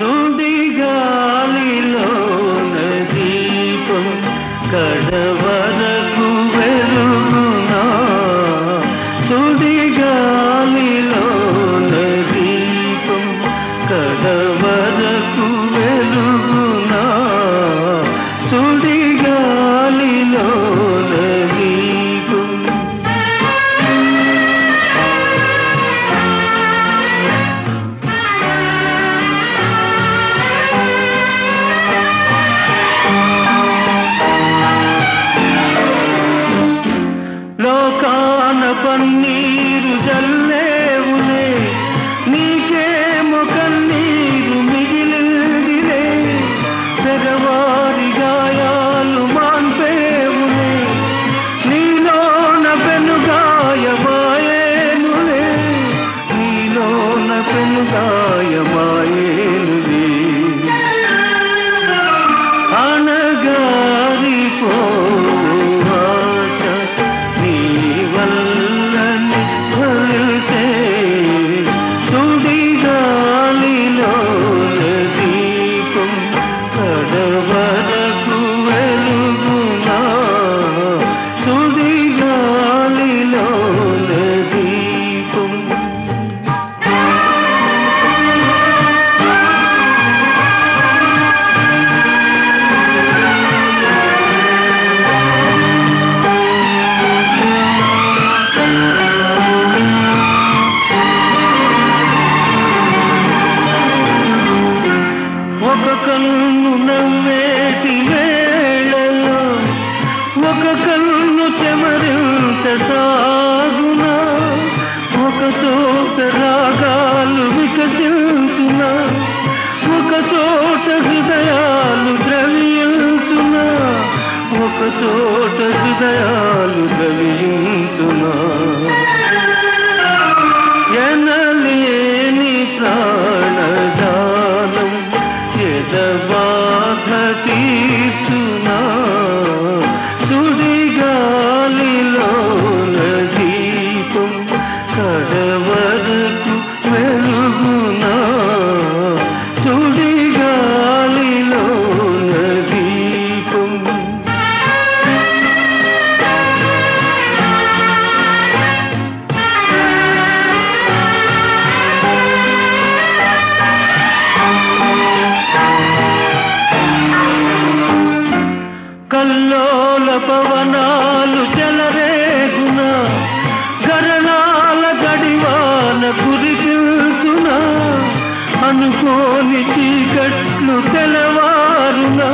సుడి గాలిలో దీపం కడవర செல்வா చోట రాగాలు వికసించున. ఒక చోట హృదయాలు ద్రవించున. ఒక చోట హృదయాలు ద్రవించున. ఎనలేని ప్రాణజాలం ఎదబాధ తీర్చునా. అనుకోని చీకట్లు తెలవారునా